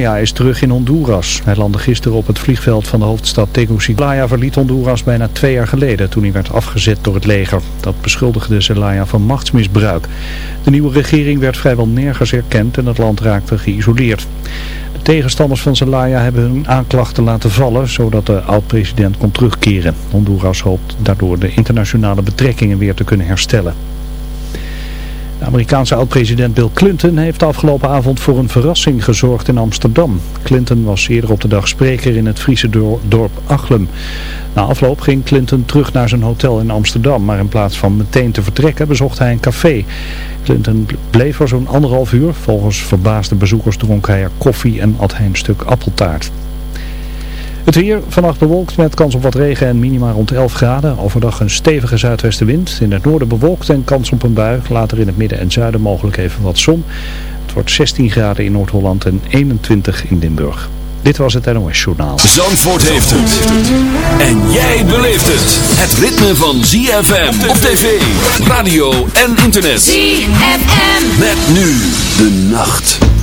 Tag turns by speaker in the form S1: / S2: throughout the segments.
S1: Zelaya is terug in Honduras. Hij landde gisteren op het vliegveld van de hoofdstad Tegucigalpa. verliet Honduras bijna twee jaar geleden toen hij werd afgezet door het leger. Dat beschuldigde Zelaya van machtsmisbruik. De nieuwe regering werd vrijwel nergens erkend en het land raakte geïsoleerd. De tegenstanders van Zelaya hebben hun aanklachten laten vallen zodat de oud-president kon terugkeren. Honduras hoopt daardoor de internationale betrekkingen weer te kunnen herstellen. De Amerikaanse oud-president Bill Clinton heeft afgelopen avond voor een verrassing gezorgd in Amsterdam. Clinton was eerder op de dag spreker in het Friese dorp Achlem. Na afloop ging Clinton terug naar zijn hotel in Amsterdam, maar in plaats van meteen te vertrekken bezocht hij een café. Clinton bleef er zo'n anderhalf uur. Volgens verbaasde bezoekers dronk hij er koffie en at hij een stuk appeltaart. Het weer vannacht bewolkt met kans op wat regen en minima rond 11 graden. Overdag een stevige zuidwestenwind. In het noorden bewolkt en kans op een bui. Later in het midden en zuiden mogelijk even wat zon. Het wordt 16 graden in Noord-Holland en 21 in Limburg. Dit was het NOS Journaal.
S2: Zandvoort heeft het. En jij beleeft het. Het ritme van ZFM op tv, radio en internet.
S3: ZFM.
S2: Met nu de nacht.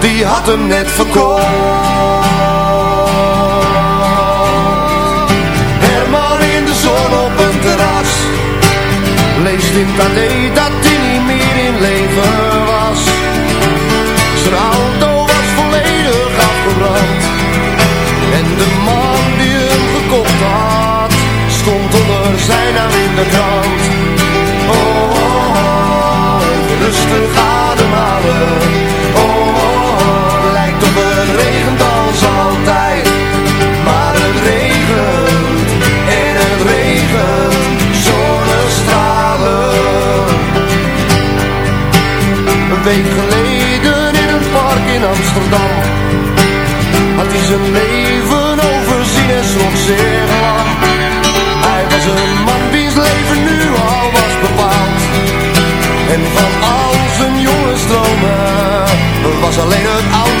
S2: die had hem
S3: net
S4: verkocht. Herman in de zon op een terras, leest dit dat dat hij niet meer in leven was. Zijn auto was volledig afgebrand, en de man die hem gekocht had, stond onder zijn naam in de krant. Oh, oh, oh, oh rustig ademhalen Een week geleden in een park in Amsterdam. Had hij zijn leven overzien en slond zeer lang. Hij was een man wiens leven nu al was bepaald. En van al zijn jongensdromen Was alleen het oud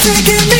S5: taking me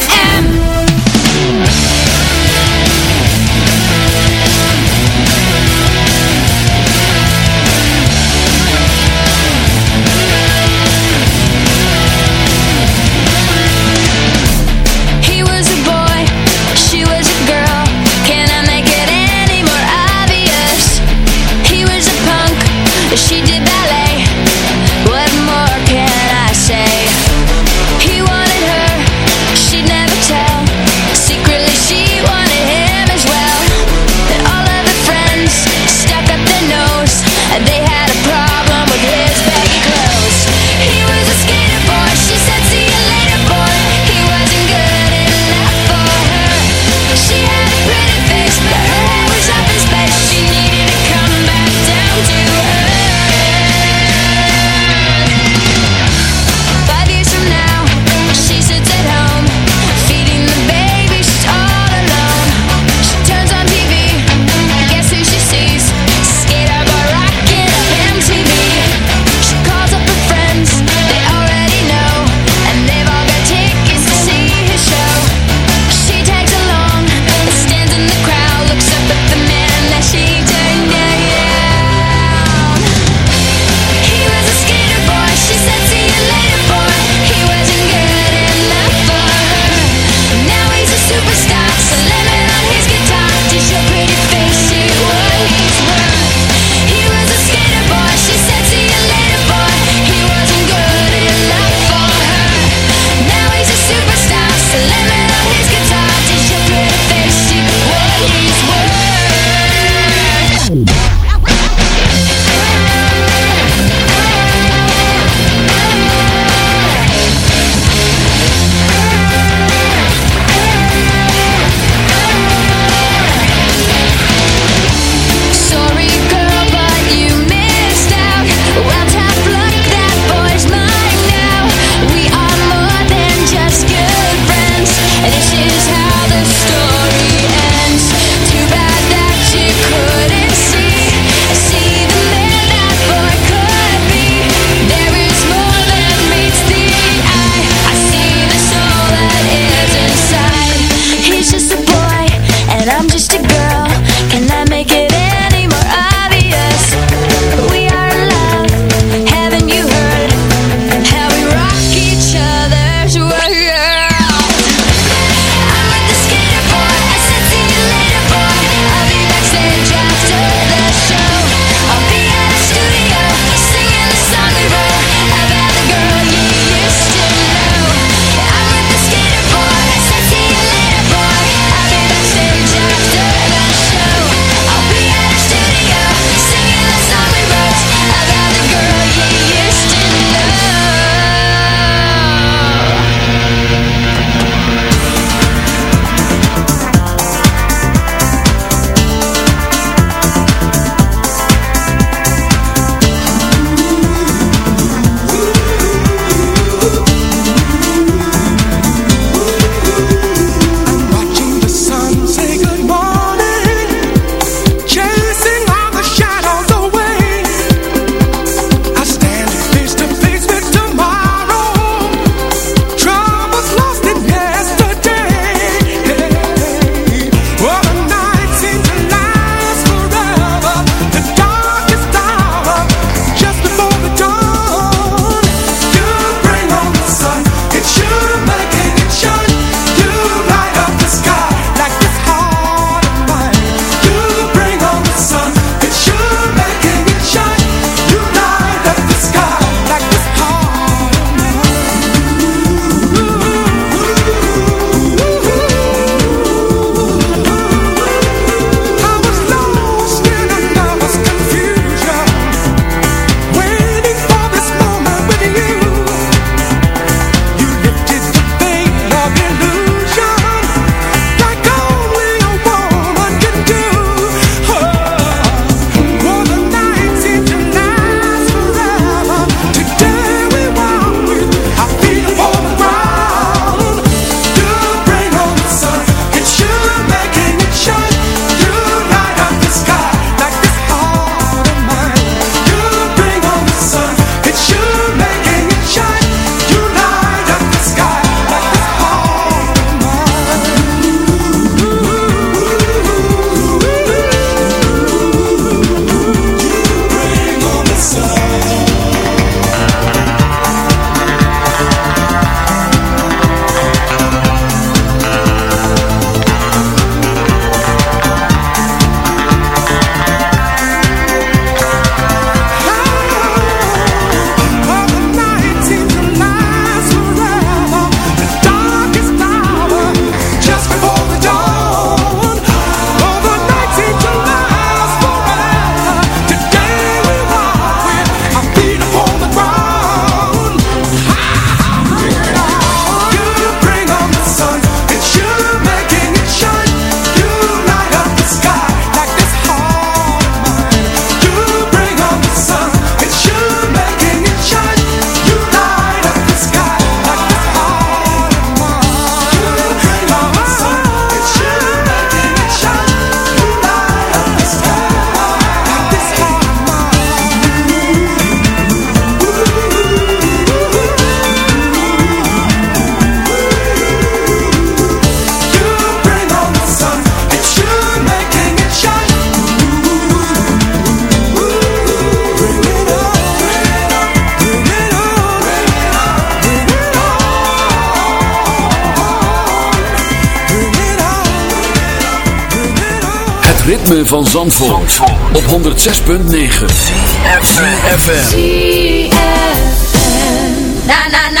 S2: Van Zandvoort, op 106.9 FM.
S3: Na na na,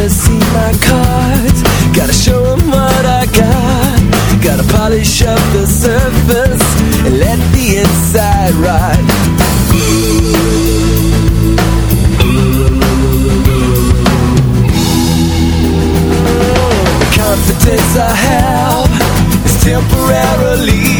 S6: Gotta see my cards. Gotta show them what I got. Gotta polish up the surface And let the inside rot Confidence I have Is temporarily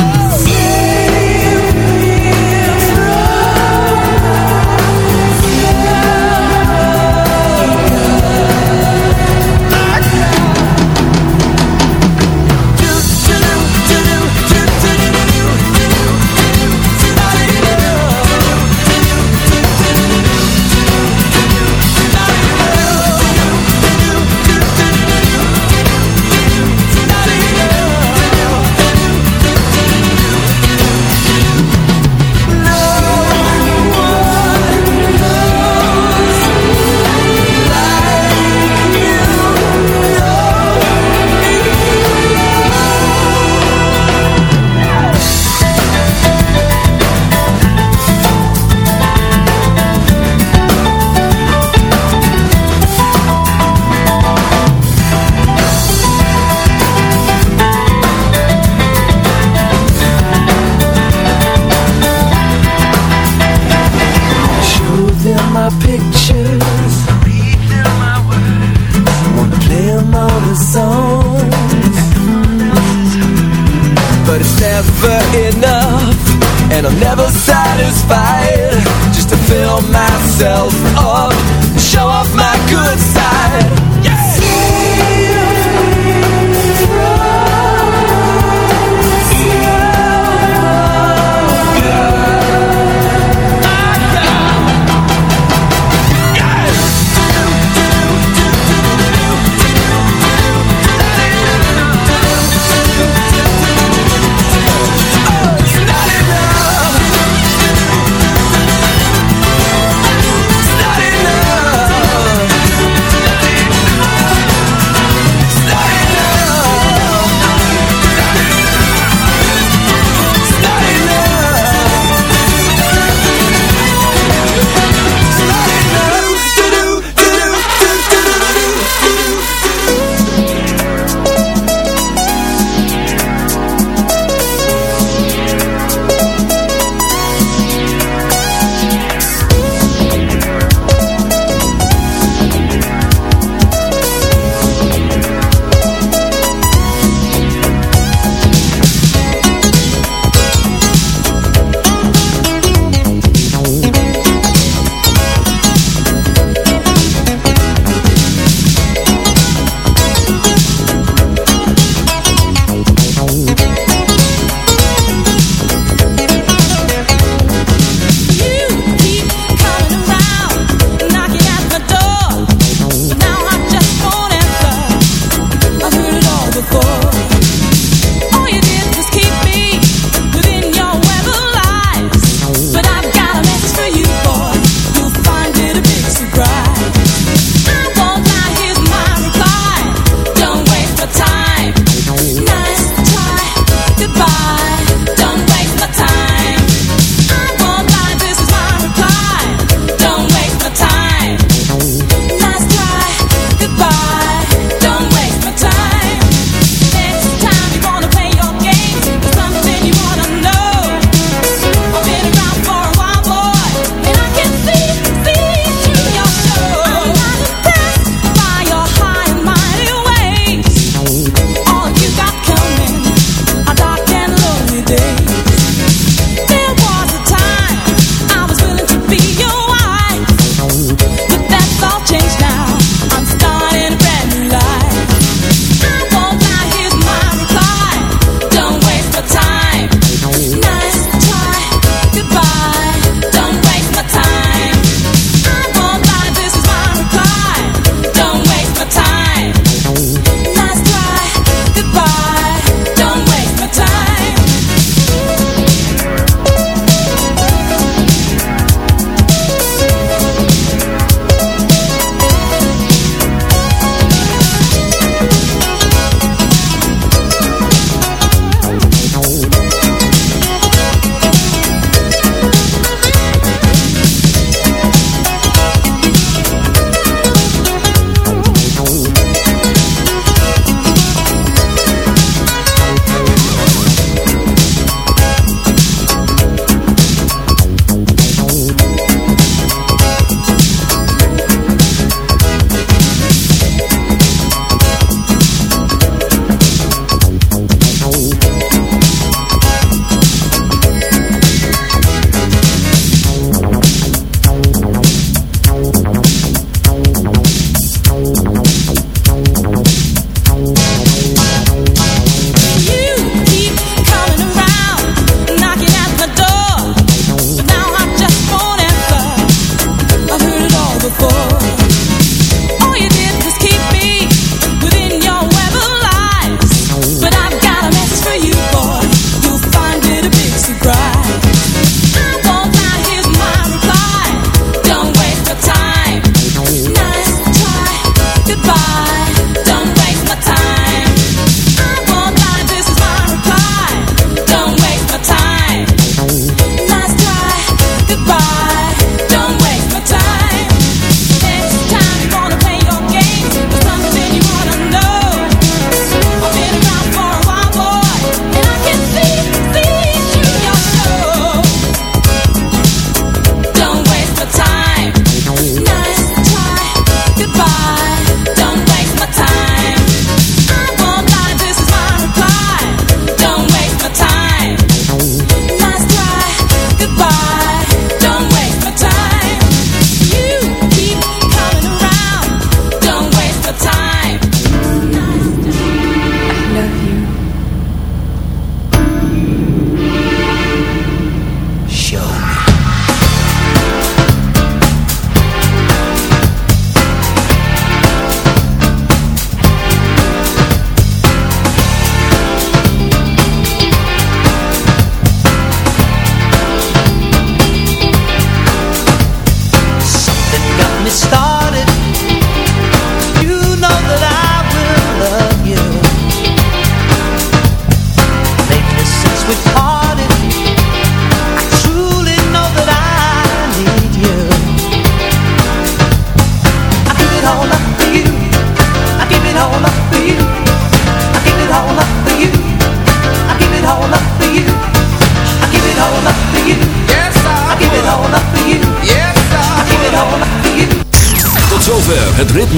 S7: Never enough, and I'm never satisfied. Just to fill myself up, And show off my good side.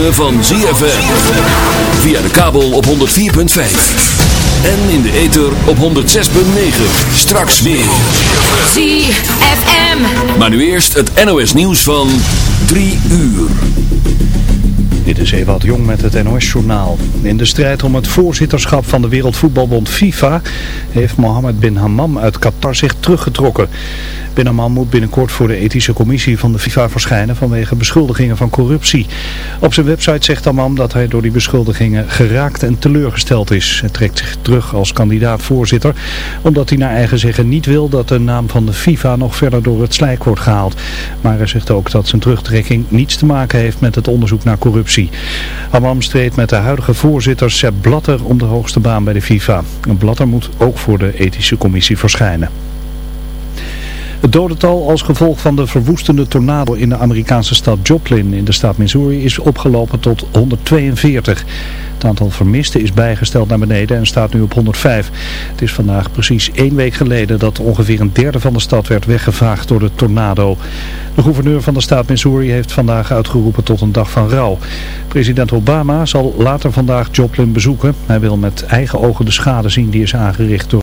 S2: Ritme van ZFM. Via de kabel op 104.5. En in de ether op 106.9. Straks meer.
S8: ZFM.
S2: Maar nu eerst het NOS nieuws van 3 uur.
S1: Dit is Ewout Jong met het NOS-journaal. In de strijd om het voorzitterschap van de Wereldvoetbalbond FIFA heeft Mohammed bin Hammam uit Qatar zich teruggetrokken. Bin Hammam moet binnenkort voor de ethische commissie van de FIFA verschijnen vanwege beschuldigingen van corruptie. Op zijn website zegt Hammam dat hij door die beschuldigingen geraakt en teleurgesteld is. Hij trekt zich terug als kandidaat-voorzitter omdat hij naar eigen zeggen niet wil dat de naam van de FIFA nog verder door het slijk wordt gehaald. Maar hij zegt ook dat zijn terugtrekking niets te maken heeft met het onderzoek naar corruptie. Hammam streed met de huidige voorzitter Sepp Blatter om de hoogste baan bij de FIFA. Blatter moet ook voor de ethische commissie verschijnen. Het dodental als gevolg van de verwoestende tornado in de Amerikaanse stad Joplin in de staat Missouri is opgelopen tot 142. Het aantal vermisten is bijgesteld naar beneden en staat nu op 105. Het is vandaag precies één week geleden dat ongeveer een derde van de stad werd weggevaagd door de tornado. De gouverneur van de staat Missouri heeft vandaag uitgeroepen tot een dag van rouw. President Obama zal later vandaag Joplin bezoeken. Hij wil met eigen ogen de schade zien die is aangericht door